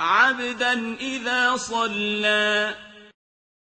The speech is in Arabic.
عَبْدًا إِذَا صَلَّىٰ.